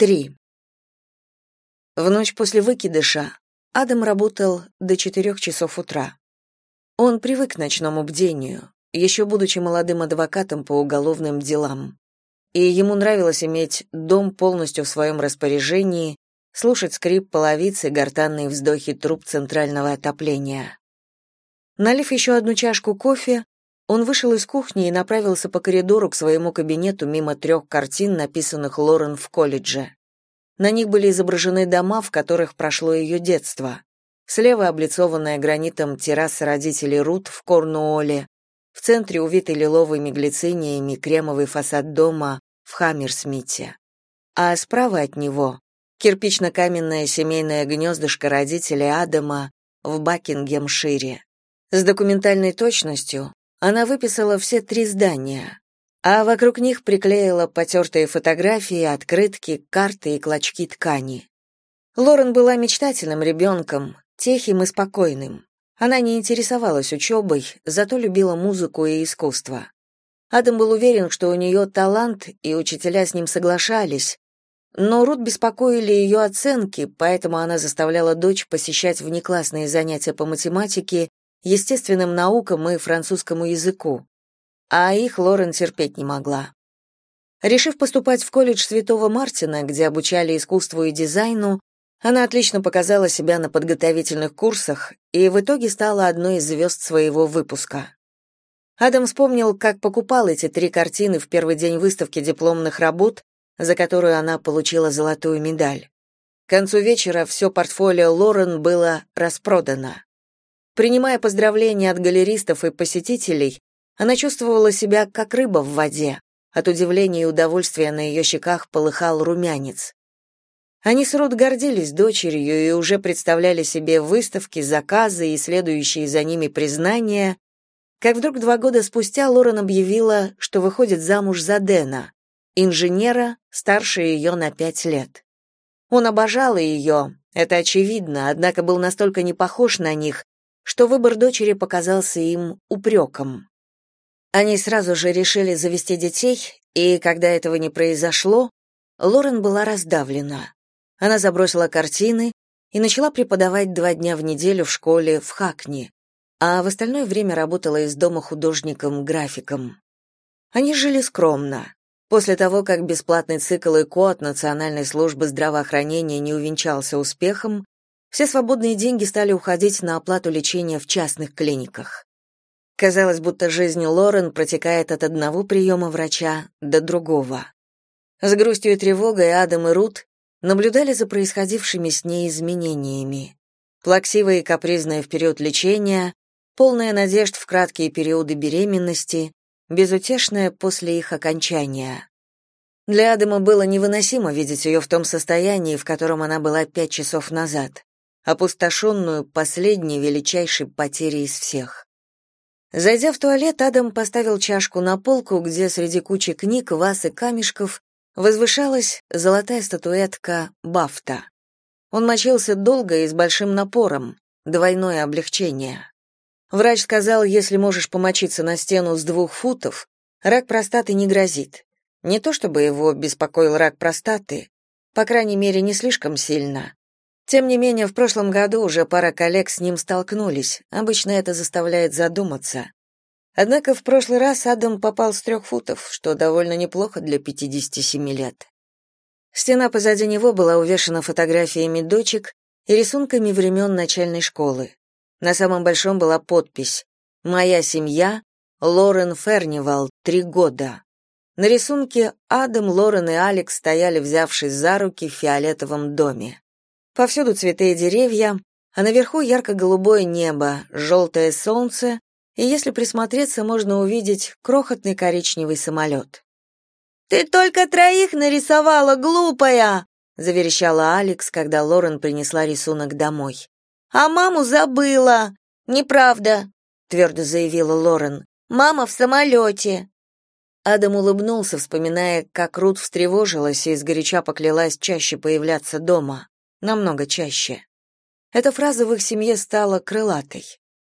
3. В ночь после выкидыша Адам работал до четырех часов утра. Он привык к ночному бдению, еще будучи молодым адвокатом по уголовным делам. И ему нравилось иметь дом полностью в своем распоряжении, слушать скрип половицы, гортанные вздохи труб центрального отопления. Налив еще одну чашку кофе, он вышел из кухни и направился по коридору к своему кабинету мимо трех картин, написанных Лорен в колледже. На них были изображены дома, в которых прошло ее детство. Слева облицованная гранитом терраса родителей Рут в Корнуолле, в центре увитый лиловыми глициниями кремовый фасад дома в Хаммерсмите. А справа от него кирпично-каменное семейное гнездышко родителей Адама в Бакингемшире. С документальной точностью она выписала все три здания, а вокруг них приклеила потертые фотографии, открытки, карты и клочки ткани. Лорен была мечтательным ребенком, тихим и спокойным. Она не интересовалась учебой, зато любила музыку и искусство. Адам был уверен, что у нее талант, и учителя с ним соглашались, но Рут беспокоили ее оценки, поэтому она заставляла дочь посещать внеклассные занятия по математике естественным наукам и французскому языку, а их Лорен терпеть не могла. Решив поступать в колледж Святого Мартина, где обучали искусству и дизайну, она отлично показала себя на подготовительных курсах и в итоге стала одной из звезд своего выпуска. Адам вспомнил, как покупал эти три картины в первый день выставки дипломных работ, за которую она получила золотую медаль. К концу вечера все портфолио Лорен было распродано. Принимая поздравления от галеристов и посетителей, она чувствовала себя как рыба в воде. От удивления и удовольствия на ее щеках полыхал румянец. Они с Рут гордились дочерью и уже представляли себе выставки, заказы и следующие за ними признания, как вдруг два года спустя Лорен объявила, что выходит замуж за Дэна, инженера, старше ее на пять лет. Он обожал ее, это очевидно, однако был настолько не похож на них, что выбор дочери показался им упреком. Они сразу же решили завести детей, и когда этого не произошло, Лорен была раздавлена. Она забросила картины и начала преподавать два дня в неделю в школе в Хакни, а в остальное время работала из дома художником-графиком. Они жили скромно. После того, как бесплатный цикл ЭКО от Национальной службы здравоохранения не увенчался успехом, все свободные деньги стали уходить на оплату лечения в частных клиниках. Казалось, будто жизнь Лорен протекает от одного приема врача до другого. С грустью и тревогой Адам и Рут наблюдали за происходившими с ней изменениями. Плаксивое и капризное в период лечения, полная надежд в краткие периоды беременности, безутешная после их окончания. Для Адама было невыносимо видеть ее в том состоянии, в котором она была пять часов назад опустошенную последней величайшей потерей из всех. Зайдя в туалет, Адам поставил чашку на полку, где среди кучи книг, ваз и камешков возвышалась золотая статуэтка Бафта. Он мочился долго и с большим напором, двойное облегчение. Врач сказал, если можешь помочиться на стену с двух футов, рак простаты не грозит. Не то чтобы его беспокоил рак простаты, по крайней мере, не слишком сильно. Тем не менее, в прошлом году уже пара коллег с ним столкнулись. Обычно это заставляет задуматься. Однако в прошлый раз Адам попал с трех футов, что довольно неплохо для 57 лет. Стена позади него была увешана фотографиями дочек и рисунками времен начальной школы. На самом большом была подпись «Моя семья, Лорен Фернивал, три года». На рисунке Адам, Лорен и Алекс стояли, взявшись за руки в фиолетовом доме. Повсюду цветы и деревья, а наверху ярко-голубое небо, желтое солнце, и если присмотреться, можно увидеть крохотный коричневый самолет. «Ты только троих нарисовала, глупая!» — заверещала Алекс, когда Лорен принесла рисунок домой. «А маму забыла!» «Неправда!» — твердо заявила Лорен. «Мама в самолете!» Адам улыбнулся, вспоминая, как Рут встревожилась и сгоряча поклялась чаще появляться дома намного чаще. Эта фраза в их семье стала крылатой.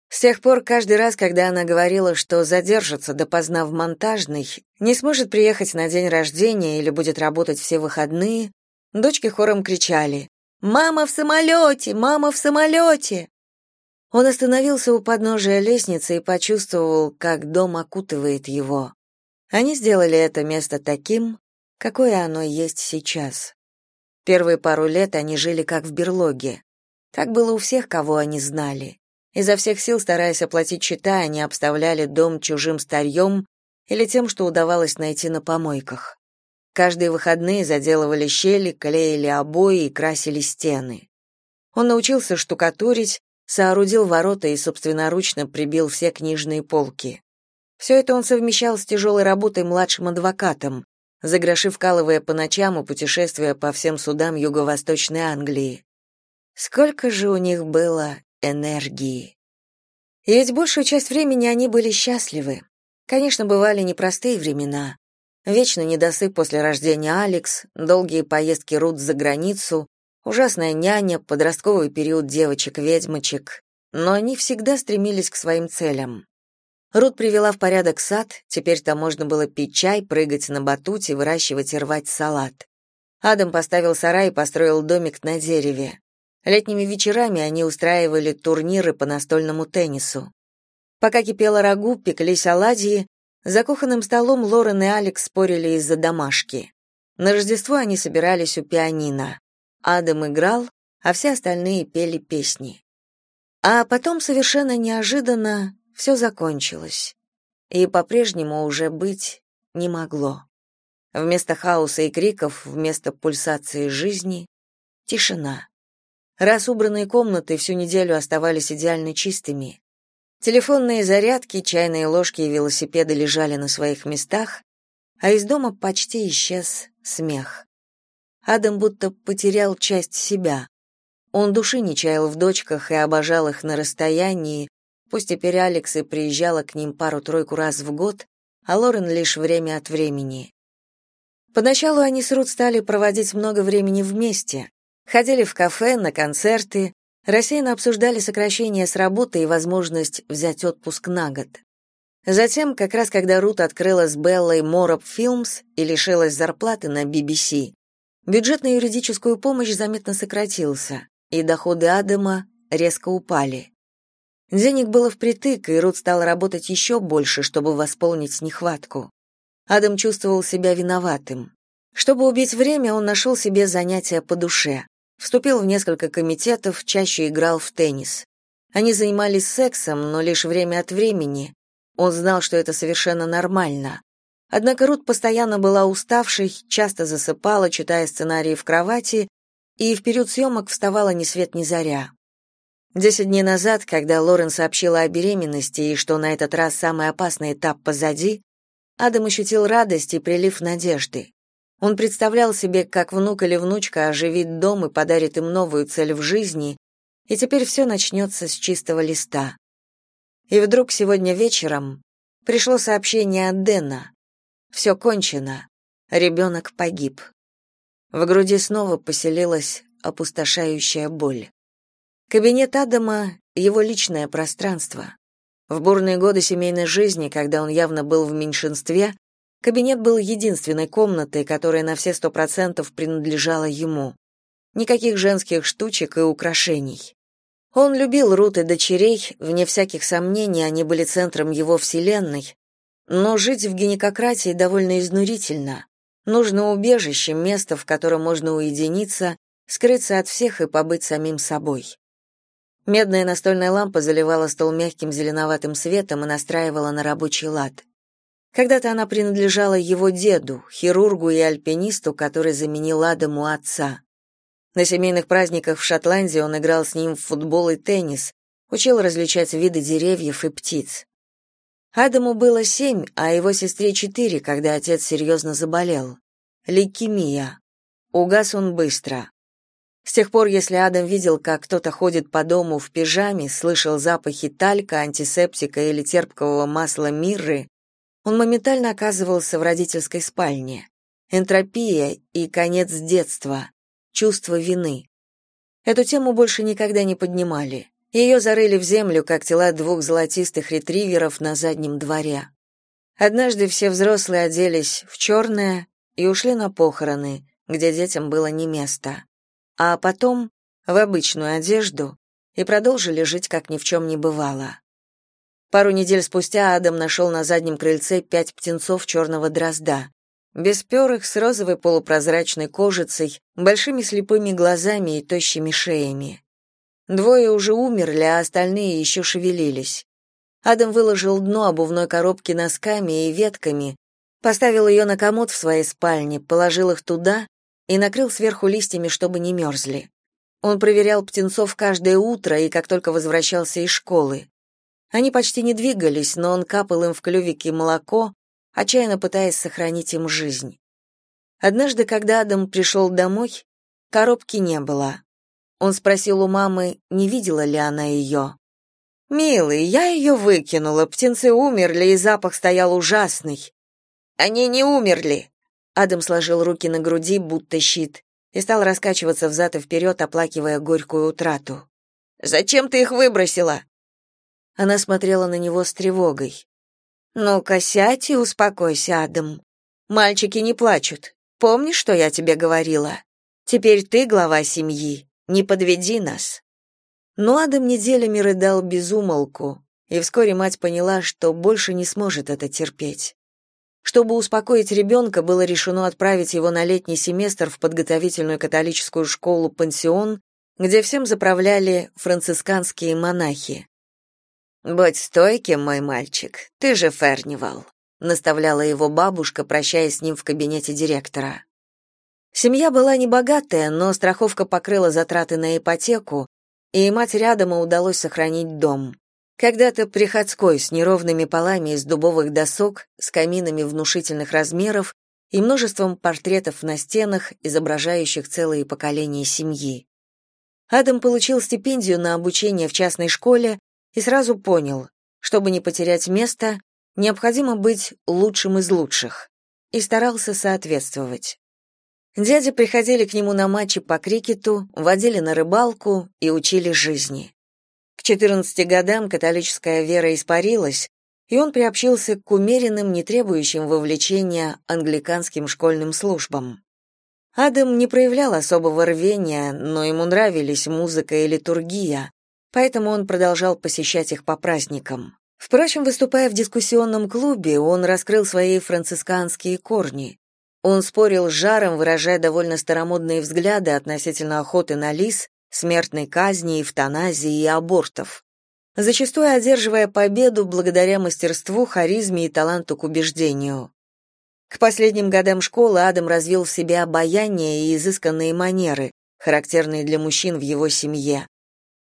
С тех пор каждый раз, когда она говорила, что задержится допоздна в монтажной, не сможет приехать на день рождения или будет работать все выходные, Дочки хором кричали «Мама в самолете! Мама в самолете!» Он остановился у подножия лестницы и почувствовал, как дом окутывает его. Они сделали это место таким, какое оно есть сейчас. Первые пару лет они жили как в берлоге. Так было у всех, кого они знали. Изо всех сил, стараясь оплатить счета, они обставляли дом чужим старьем или тем, что удавалось найти на помойках. Каждые выходные заделывали щели, клеили обои и красили стены. Он научился штукатурить, соорудил ворота и собственноручно прибил все книжные полки. Все это он совмещал с тяжелой работой младшим адвокатом, за гроши вкалывая по ночам и путешествуя по всем судам Юго-Восточной Англии. Сколько же у них было энергии! И ведь большую часть времени они были счастливы. Конечно, бывали непростые времена. Вечный недосып после рождения Алекс, долгие поездки Рут за границу, ужасная няня, подростковый период девочек-ведьмочек, но они всегда стремились к своим целям. Рут привела в порядок сад, теперь там можно было пить чай, прыгать на батуте, выращивать и рвать салат. Адам поставил сарай и построил домик на дереве. Летними вечерами они устраивали турниры по настольному теннису. Пока кипела рагу, пеклись оладьи, за кухонным столом Лорен и Алекс спорили из-за домашки. На Рождество они собирались у пианино. Адам играл, а все остальные пели песни. А потом совершенно неожиданно все закончилось. И по-прежнему уже быть не могло. Вместо хаоса и криков, вместо пульсации жизни — тишина. Раз убранные комнаты всю неделю оставались идеально чистыми. Телефонные зарядки, чайные ложки и велосипеды лежали на своих местах, а из дома почти исчез смех. Адам будто потерял часть себя. Он души не чаял в дочках и обожал их на расстоянии, пусть теперь Алекс и приезжала к ним пару-тройку раз в год, а Лорен лишь время от времени. Поначалу они с Рут стали проводить много времени вместе, ходили в кафе, на концерты, рассеянно обсуждали сокращение с работы и возможность взять отпуск на год. Затем, как раз когда Рут открыла с Беллой Мороп Films и лишилась зарплаты на BBC, Бюджет на юридическую помощь заметно сократился, и доходы Адама резко упали. Денег было впритык, и Рут стал работать еще больше, чтобы восполнить нехватку. Адам чувствовал себя виноватым. Чтобы убить время, он нашел себе занятия по душе. Вступил в несколько комитетов, чаще играл в теннис. Они занимались сексом, но лишь время от времени. Он знал, что это совершенно нормально. Однако Рут постоянно была уставшей, часто засыпала, читая сценарии в кровати, и в период съемок вставала ни свет ни заря. Десять дней назад, когда Лорен сообщила о беременности и что на этот раз самый опасный этап позади, Адам ощутил радость и прилив надежды. Он представлял себе, как внук или внучка оживит дом и подарит им новую цель в жизни, и теперь все начнется с чистого листа. И вдруг сегодня вечером пришло сообщение от Дэна. Все кончено. Ребенок погиб. В груди снова поселилась опустошающая боль. Кабинет Адама — его личное пространство. В бурные годы семейной жизни, когда он явно был в меньшинстве, кабинет был единственной комнатой, которая на все сто процентов принадлежала ему. Никаких женских штучек и украшений. Он любил Рут и дочерей, вне всяких сомнений, они были центром его вселенной, но жить в гинекократии довольно изнурительно. Нужно убежище, место, в котором можно уединиться, скрыться от всех и побыть самим собой. Медная настольная лампа заливала стол мягким зеленоватым светом и настраивала на рабочий лад. Когда-то она принадлежала его деду, хирургу и альпинисту, который заменил Адаму отца. На семейных праздниках в Шотландии он играл с ним в футбол и теннис, учил различать виды деревьев и птиц. Адаму было семь, а его сестре четыре, когда отец серьезно заболел. Лейкемия. Угас он быстро. С тех пор, если Адам видел, как кто-то ходит по дому в пижаме, слышал запахи талька, антисептика или терпкого масла мирры, он моментально оказывался в родительской спальне. Энтропия и конец детства, чувство вины. Эту тему больше никогда не поднимали. Ее зарыли в землю, как тела двух золотистых ретриверов на заднем дворе. Однажды все взрослые оделись в черное и ушли на похороны, где детям было не место. А потом в обычную одежду и продолжили жить, как ни в чем не бывало. Пару недель спустя Адам нашел на заднем крыльце пять птенцов черного дрозда. Бесперых, с розовой полупрозрачной кожицей, большими слепыми глазами и тощими шеями. Двое уже умерли, а остальные еще шевелились. Адам выложил дно обувной коробки носками и ветками, поставил ее на комод в своей спальне, положил их туда и накрыл сверху листьями, чтобы не мерзли. Он проверял птенцов каждое утро и как только возвращался из школы. Они почти не двигались, но он капал им в клювики молоко, отчаянно пытаясь сохранить им жизнь. Однажды, когда Адам пришел домой, коробки не было. Он спросил у мамы, не видела ли она ее. «Милый, я ее выкинула, птенцы умерли, и запах стоял ужасный». «Они не умерли!» Адам сложил руки на груди, будто щит, и стал раскачиваться взад и вперед, оплакивая горькую утрату. «Зачем ты их выбросила?» Она смотрела на него с тревогой. «Ну-ка, сядь и успокойся, Адам. Мальчики не плачут. Помнишь, что я тебе говорила? Теперь ты глава семьи. Не подведи нас». Но Адам неделями рыдал без умолку, и вскоре мать поняла, что больше не сможет это терпеть. Чтобы успокоить ребенка, было решено отправить его на летний семестр в подготовительную католическую школу-пансион, где всем заправляли францисканские монахи. «Будь стойким, мой мальчик, ты же Фернивал», наставляла его бабушка, прощаясь с ним в кабинете директора. Семья была небогатая, но страховка покрыла затраты на ипотеку, и матери Адама удалось сохранить дом. Когда-то приходской с неровными полами из дубовых досок, с каминами внушительных размеров и множеством портретов на стенах, изображающих целые поколения семьи. Адам получил стипендию на обучение в частной школе и сразу понял, чтобы не потерять место, необходимо быть лучшим из лучших, и старался соответствовать. Дяди приходили к нему на матчи по крикету, водили на рыбалку и учили жизни. К 14 годам католическая вера испарилась, и он приобщился к умеренным, не требующим вовлечения англиканским школьным службам. Адам не проявлял особого рвения, но ему нравились музыка и литургия, поэтому он продолжал посещать их по праздникам. Впрочем, выступая в дискуссионном клубе, он раскрыл свои францисканские корни. Он спорил с жаром, выражая довольно старомодные взгляды относительно охоты на лис, смертной казни, эвтаназии и абортов. Зачастую одерживая победу благодаря мастерству, харизме и таланту к убеждению. К последним годам школы Адам развил в себе обаяние и изысканные манеры, характерные для мужчин в его семье.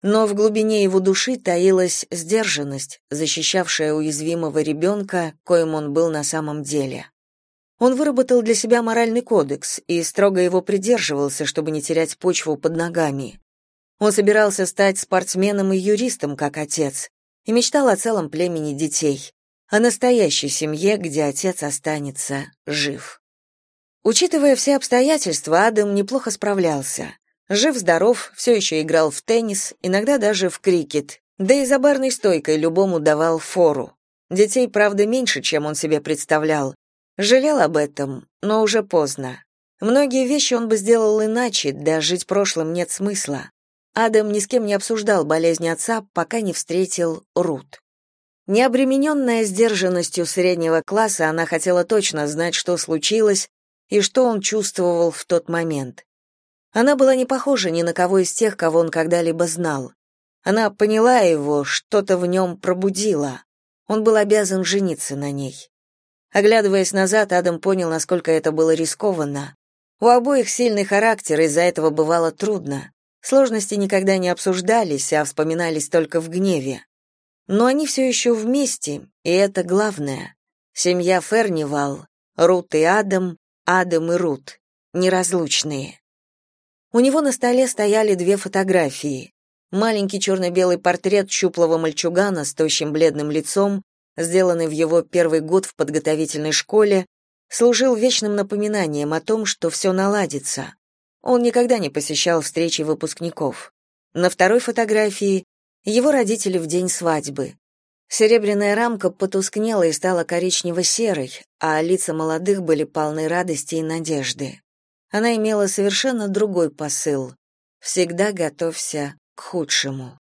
Но в глубине его души таилась сдержанность, защищавшая уязвимого ребенка, коим он был на самом деле. Он выработал для себя моральный кодекс и строго его придерживался, чтобы не терять почву под ногами. Он собирался стать спортсменом и юристом, как отец, и мечтал о целом племени детей, о настоящей семье, где отец останется жив. Учитывая все обстоятельства, Адам неплохо справлялся. Жив-здоров, все еще играл в теннис, иногда даже в крикет, да и за барной стойкой любому давал фору. Детей, правда, меньше, чем он себе представлял, Жалел об этом, но уже поздно. Многие вещи он бы сделал иначе, да жить прошлым нет смысла. Адам ни с кем не обсуждал болезнь отца, пока не встретил Рут. Необремененная сдержанностью среднего класса, она хотела точно знать, что случилось и что он чувствовал в тот момент. Она была не похожа ни на кого из тех, кого он когда-либо знал. Она поняла его, что-то в нем пробудило. Он был обязан жениться на ней. Оглядываясь назад, Адам понял, насколько это было рискованно. У обоих сильный характер, из-за этого бывало трудно. Сложности никогда не обсуждались, а вспоминались только в гневе. Но они все еще вместе, и это главное. Семья Фернивал, Рут и Адам, Адам и Рут, неразлучные. У него на столе стояли две фотографии. Маленький черно-белый портрет щуплого мальчугана с тощим бледным лицом сделанный в его первый год в подготовительной школе, служил вечным напоминанием о том, что все наладится. Он никогда не посещал встречи выпускников. На второй фотографии его родители в день свадьбы. Серебряная рамка потускнела и стала коричнево-серой, а лица молодых были полны радости и надежды. она имела совершенно другой посыл. Всегда готовься к худшему.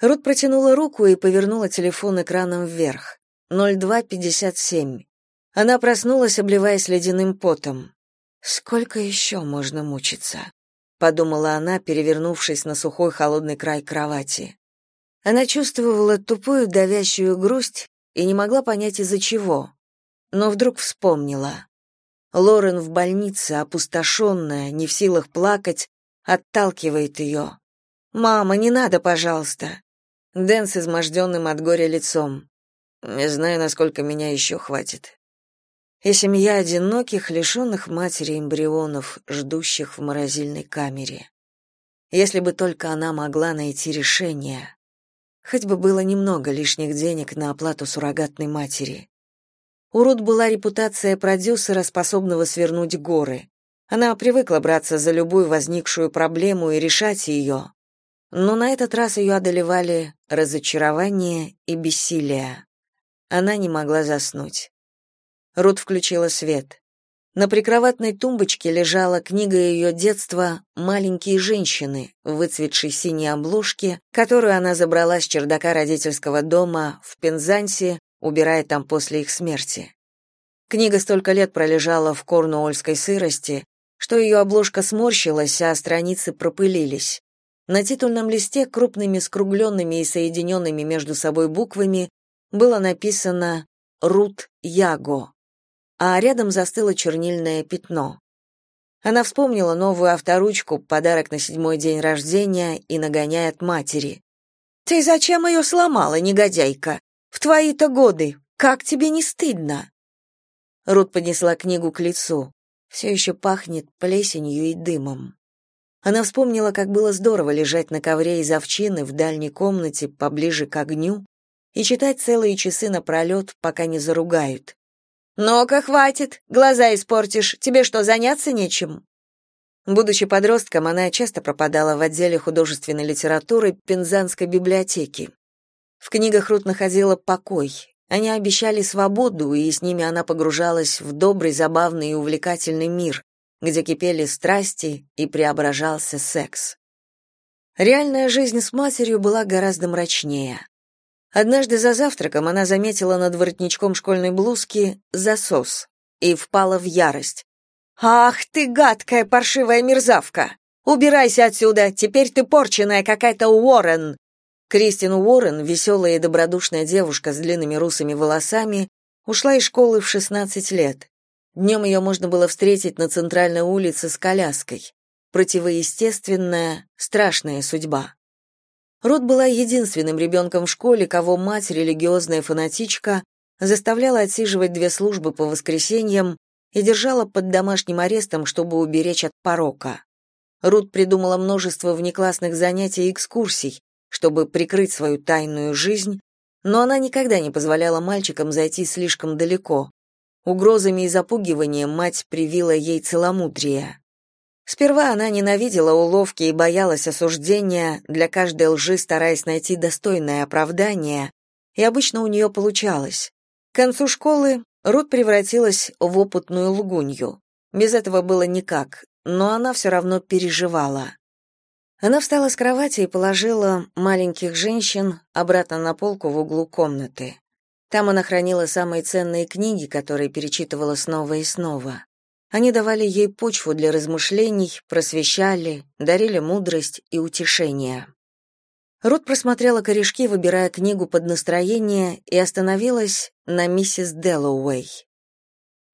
Рут протянула руку и повернула телефон экраном вверх. 0257. Она проснулась, обливаясь ледяным потом. Сколько еще можно мучиться? подумала она, перевернувшись на сухой холодный край кровати. Она чувствовала тупую давящую грусть и не могла понять из-за чего. Но вдруг вспомнила. Лорен в больнице, опустошенная, не в силах плакать, отталкивает ее. «Мама, не надо, пожалуйста!» Дэн с изможденным от горя лицом. «Не знаю, насколько меня еще хватит и семья одиноких, лишенных матери эмбрионов, ждущих в морозильной камере. Если бы только она могла найти решение. Хоть бы было немного лишних денег на оплату суррогатной матери. У Рут была репутация продюсера, способного свернуть горы. Она привыкла браться за любую возникшую проблему и решать ее. Но на этот раз ее одолевали разочарование и бессилие. Она не могла заснуть. Рут включила свет. На прикроватной тумбочке лежала книга ее детства «Маленькие женщины» в выцветшей синей обложке, которую она забрала с чердака родительского дома в Пензансе, убирая там после их смерти. Книга столько лет пролежала в корнуольской сырости, что ее обложка сморщилась, а страницы пропылились. На титульном листе крупными скругленными и соединенными между собой буквами было написано «Рут Яго» а рядом застыло чернильное пятно. Она вспомнила новую авторучку, подарок на седьмой день рождения, и нагоняет матери. «Ты зачем ее сломала, негодяйка? В твои-то годы! Как тебе не стыдно?» Рут поднесла книгу к лицу. Все еще пахнет плесенью и дымом. Она вспомнила, как было здорово лежать на ковре из овчины в дальней комнате поближе к огню и читать целые часы напролет, пока не заругают. «Ну-ка, хватит, глаза испортишь, тебе что, заняться нечем?» Будучи подростком, она часто пропадала в отделе художественной литературы Пензанской библиотеки. В книгах Рут находила покой. Они обещали свободу, и с ними она погружалась в добрый, забавный и увлекательный мир, где кипели страсти и преображался секс. Реальная жизнь с матерью была гораздо мрачнее. Однажды за завтраком она заметила над воротничком школьной блузки засос и впала в ярость. «Ах ты, гадкая паршивая мерзавка! Убирайся отсюда, теперь ты порченная какая-то Уоррен!» Кристин Уоррен, веселая и добродушная девушка с длинными русыми волосами, ушла из школы в 16 лет. Днем ее можно было встретить на центральной улице с коляской. Противоестественная, страшная судьба. Рут была единственным ребенком в школе, кого мать, религиозная фанатичка, заставляла отсиживать две службы по воскресеньям и держала под домашним арестом, чтобы уберечь от порока. Рут придумала множество внеклассных занятий и экскурсий, чтобы прикрыть свою тайную жизнь, но она никогда не позволяла мальчикам зайти слишком далеко. Угрозами и запугиванием мать привила ей целомудрие. Сперва она ненавидела уловки и боялась осуждения, для каждой лжи стараясь найти достойное оправдание, и обычно у нее получалось. К концу школы Рут превратилась в опытную лгунью. Без этого было никак, но она все равно переживала. Она встала с кровати и положила маленьких женщин обратно на полку в углу комнаты. Там она хранила самые ценные книги, которые перечитывала снова и снова. Они давали ей почву для размышлений, просвещали, дарили мудрость и утешение. Рут просмотрела корешки, выбирая книгу под настроение, и остановилась на миссис Дэллоуэй.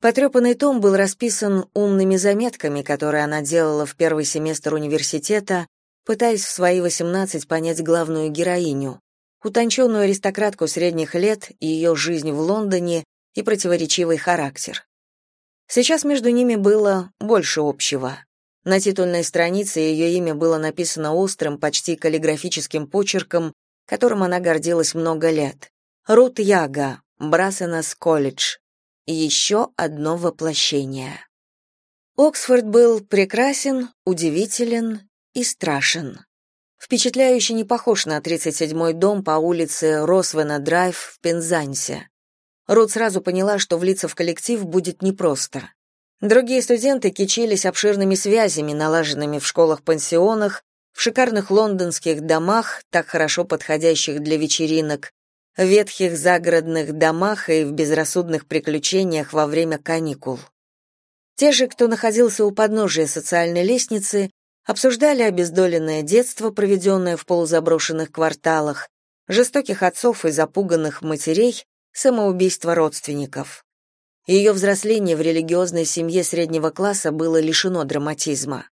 Потрепанный том был расписан умными заметками, которые она делала в первый семестр университета, пытаясь в свои 18 понять главную героиню, утонченную аристократку средних лет и ее жизнь в Лондоне и противоречивый характер. Сейчас между ними было больше общего. На титульной странице ее имя было написано острым, почти каллиграфическим почерком, которым она гордилась много лет. Рут Яга, Брасенас колледж. Еще одно воплощение. Оксфорд был прекрасен, удивителен и страшен. Впечатляюще не похож на 37-й дом по улице Росвена-Драйв в Пензансе. Рут сразу поняла, что влиться в коллектив будет непросто. Другие студенты кичились обширными связями, налаженными в школах-пансионах, в шикарных лондонских домах, так хорошо подходящих для вечеринок, в ветхих загородных домах и в безрассудных приключениях во время каникул. Те же, кто находился у подножия социальной лестницы, обсуждали обездоленное детство, проведенное в полузаброшенных кварталах, жестоких отцов и запуганных матерей, самоубийство родственников. Ее взросление в религиозной семье среднего класса было лишено драматизма.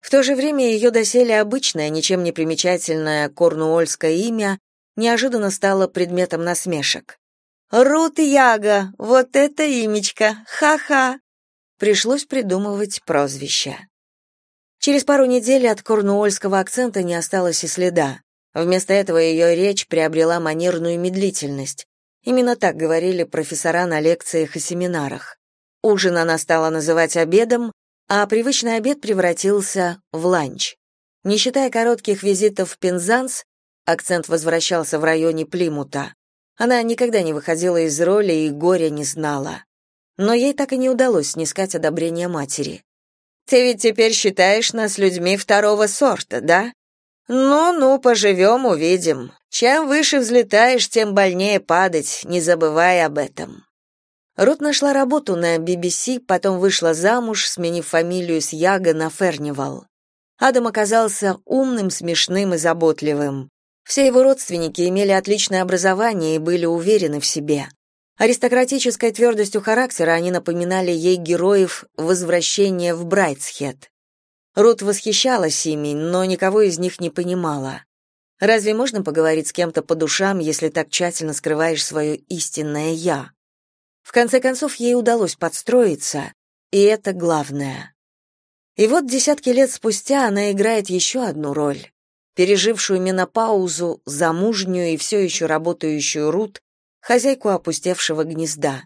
В то же время ее доселе обычное, ничем не примечательное корнуольское имя неожиданно стало предметом насмешек. «Рут Яга, вот это имечко, ха-ха!» Пришлось придумывать прозвище. Через пару недель от корнуольского акцента не осталось и следа. Вместо этого ее речь приобрела манерную медлительность. Именно так говорили профессора на лекциях и семинарах. Ужин она стала называть обедом, а привычный обед превратился в ланч. Не считая коротких визитов в Пензанс, акцент возвращался в районе Плимута. Она никогда не выходила из роли и горя не знала но ей так и не удалось снискать одобрение матери. «Ты ведь теперь считаешь нас людьми второго сорта, да? Ну-ну, поживем, увидим. Чем выше взлетаешь, тем больнее падать, не забывай об этом». Рут нашла работу на BBC, потом вышла замуж, сменив фамилию с Яга на Фернивал. Адам оказался умным, смешным и заботливым. Все его родственники имели отличное образование и были уверены в себе. Аристократической твердостью характера они напоминали ей героев возвращения в Брайтсхед. Рут восхищалась ими, но никого из них не понимала. Разве можно поговорить с кем-то по душам, если так тщательно скрываешь свое истинное «я»? В конце концов, ей удалось подстроиться, и это главное. И вот десятки лет спустя она играет еще одну роль. Пережившую менопаузу, замужнюю и все еще работающую Рут, хозяйку опустевшего гнезда.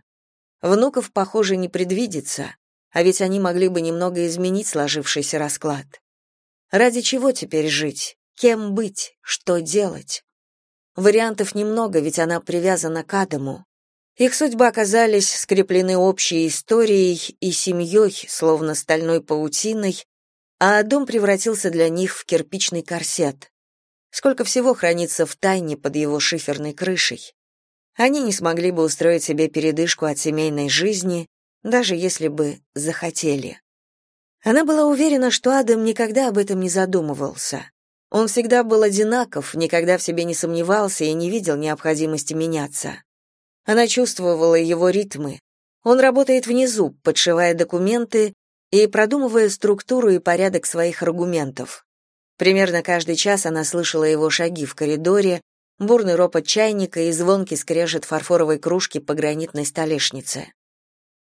Внуков, похоже, не предвидится, а ведь они могли бы немного изменить сложившийся расклад. Ради чего теперь жить? Кем быть? Что делать? Вариантов немного, ведь она привязана к Адаму. Их судьбы оказались скреплены общей историей и семьей, словно стальной паутиной, а дом превратился для них в кирпичный корсет. Сколько всего хранится в тайне под его шиферной крышей. Они не смогли бы устроить себе передышку от семейной жизни, даже если бы захотели. Она была уверена, что Адам никогда об этом не задумывался. Он всегда был одинаков, никогда в себе не сомневался и не видел необходимости меняться. Она чувствовала его ритмы. Он работает внизу, подшивая документы и продумывая структуру и порядок своих аргументов. Примерно каждый час она слышала его шаги в коридоре, бурный ропот чайника и звонкий скрежет фарфоровой кружки по гранитной столешнице.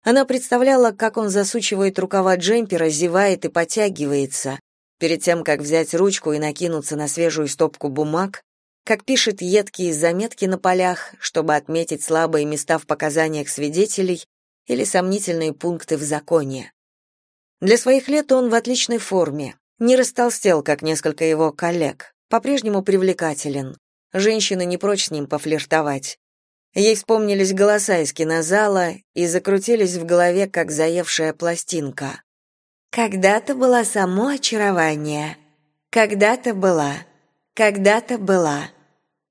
Она представляла, как он засучивает рукава джемпера, зевает и потягивается, перед тем, как взять ручку и накинуться на свежую стопку бумаг, как пишет едкие заметки на полях, чтобы отметить слабые места в показаниях свидетелей или сомнительные пункты в законе. Для своих лет он в отличной форме, не растолстел, как несколько его коллег, по-прежнему привлекателен, Женщины не прочь с ним пофлиртовать. Ей вспомнились голоса из кинозала и закрутились в голове, как заевшая пластинка. «Когда-то была само очарование. Когда-то была. Когда-то была».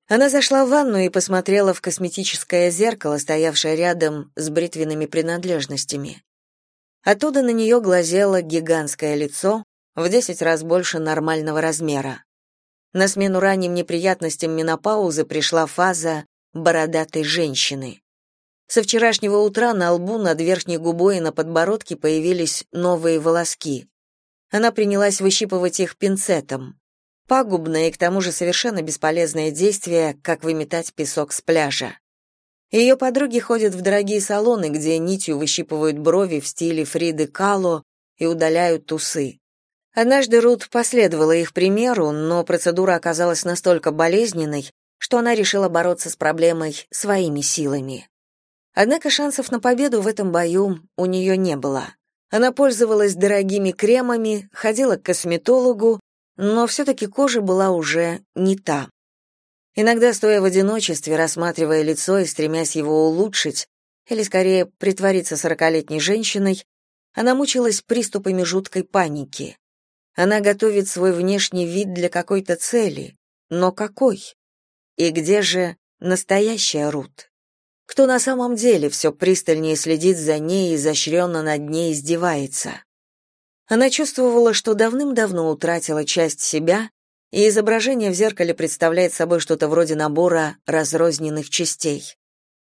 Она зашла в ванну и посмотрела в косметическое зеркало, стоявшее рядом с бритвенными принадлежностями. Оттуда на нее глазело гигантское лицо, в десять раз больше нормального размера. На смену ранним неприятностям менопаузы пришла фаза бородатой женщины. Со вчерашнего утра на лбу, над верхней губой и на подбородке появились новые волоски. Она принялась выщипывать их пинцетом. Пагубное и к тому же совершенно бесполезное действие, как выметать песок с пляжа. Ее подруги ходят в дорогие салоны, где нитью выщипывают брови в стиле Фриды Кало и удаляют усы. Однажды Рут последовала их примеру, но процедура оказалась настолько болезненной, что она решила бороться с проблемой своими силами. Однако шансов на победу в этом бою у нее не было. Она пользовалась дорогими кремами, ходила к косметологу, но все-таки кожа была уже не та. Иногда, стоя в одиночестве, рассматривая лицо и стремясь его улучшить, или скорее притвориться сорокалетней женщиной, Она мучилась приступами жуткой паники. Она готовит свой внешний вид для какой-то цели, но какой? И где же настоящая Рут? Кто на самом деле все пристальнее следит за ней и изощренно над ней издевается? Она чувствовала, что давным-давно утратила часть себя, и изображение в зеркале представляет собой что-то вроде набора разрозненных частей.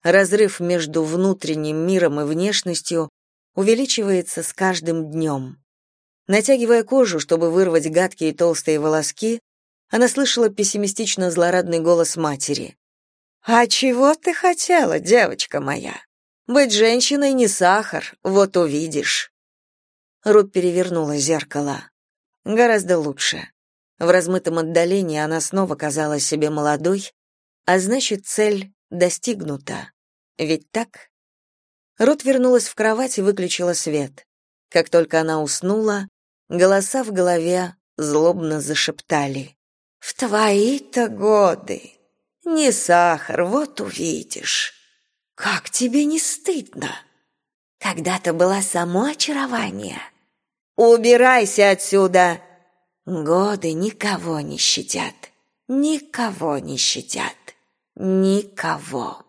Разрыв между внутренним миром и внешностью увеличивается с каждым днем. Натягивая кожу, чтобы вырвать гадкие толстые волоски, она слышала пессимистично-злорадный голос матери. «А чего ты хотела, девочка моя? Быть женщиной не сахар, вот увидишь». Рут перевернула зеркало. Гораздо лучше. В размытом отдалении она снова казалась себе молодой, а значит, цель достигнута. Ведь так? Рут вернулась в кровать и выключила свет. Как только она уснула, голоса в голове злобно зашептали. «В твои-то годы! Не сахар, вот увидишь! Как тебе не стыдно! Когда-то была само очарование!» «Убирайся отсюда!» Годы никого не щадят. Никого не щадят. Никого.